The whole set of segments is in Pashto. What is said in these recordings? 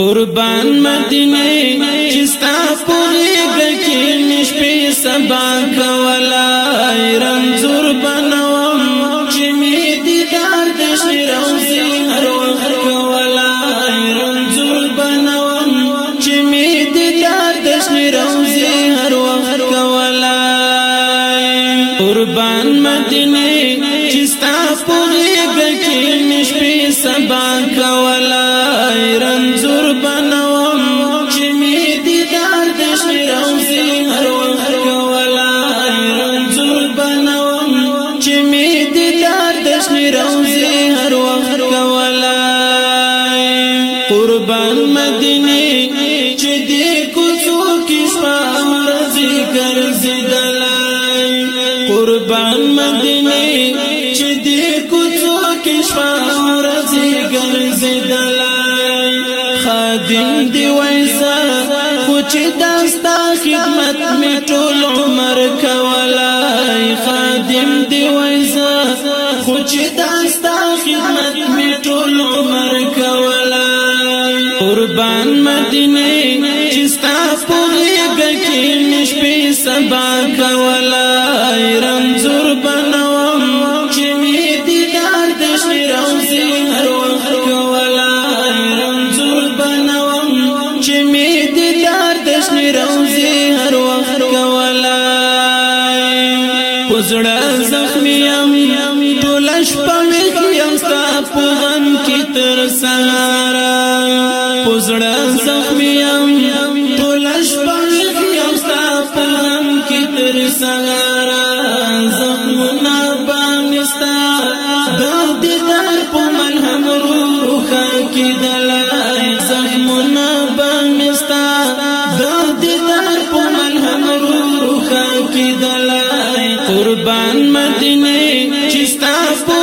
قربان مدینه چستا پوری گکی نشپی سبا کولا ایران زور بنوام چمی دیدار دشنی روزی هر وقت کولا ایران زور بنوام چمی دیدار دشنی روزی هر وقت کولا قربان مدینه چستا پوری گکی نشپی سبا کولا زه خو چې داستا خدمت می ټول عمر کولای خادم دی وای زه خو چې داستا خدمت می ټول عمر کولای قربان مدینه چې ستا په کې نشپې سبا جشن روزي هر وخت کولا پزړه زخمي يم ټول شپه مې یم ستا په غم کې تر سهار پزړه د دیدار په ملهم روخه کې دلای قربان مدینه چې ستا په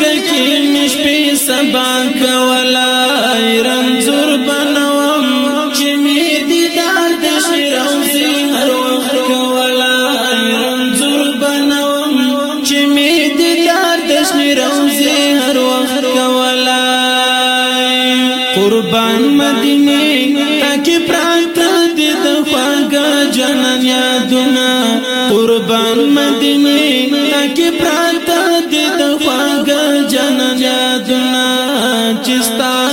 ګل کې مشپې سبا کولای رمزور بنوم چې می دیدار د شرم هر وخت کولای رمزور بنوم چې می دیدار د شرم هر وخت کولای قربان مدینه جنن یادونه قربان مدینه تکي پراته د خواږه جنن یادونه چستا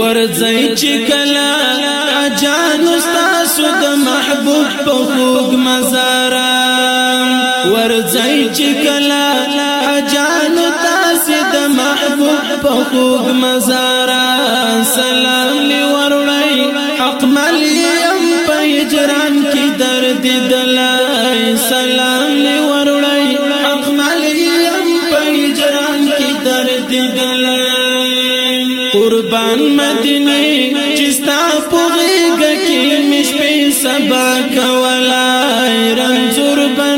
ورځي چې کلا اجان استاسو د محبوب په خوګ مزار ورځي چې کلا تاسو د محبوب په خوګ سلام حق ملي ام په هجران کې درد دلای سلام لي ورړي حق ملي ام په هجران کې درد دلای ایمان مدنی چستا پوغیگا کی مشپی سبا کولا رنزور بنا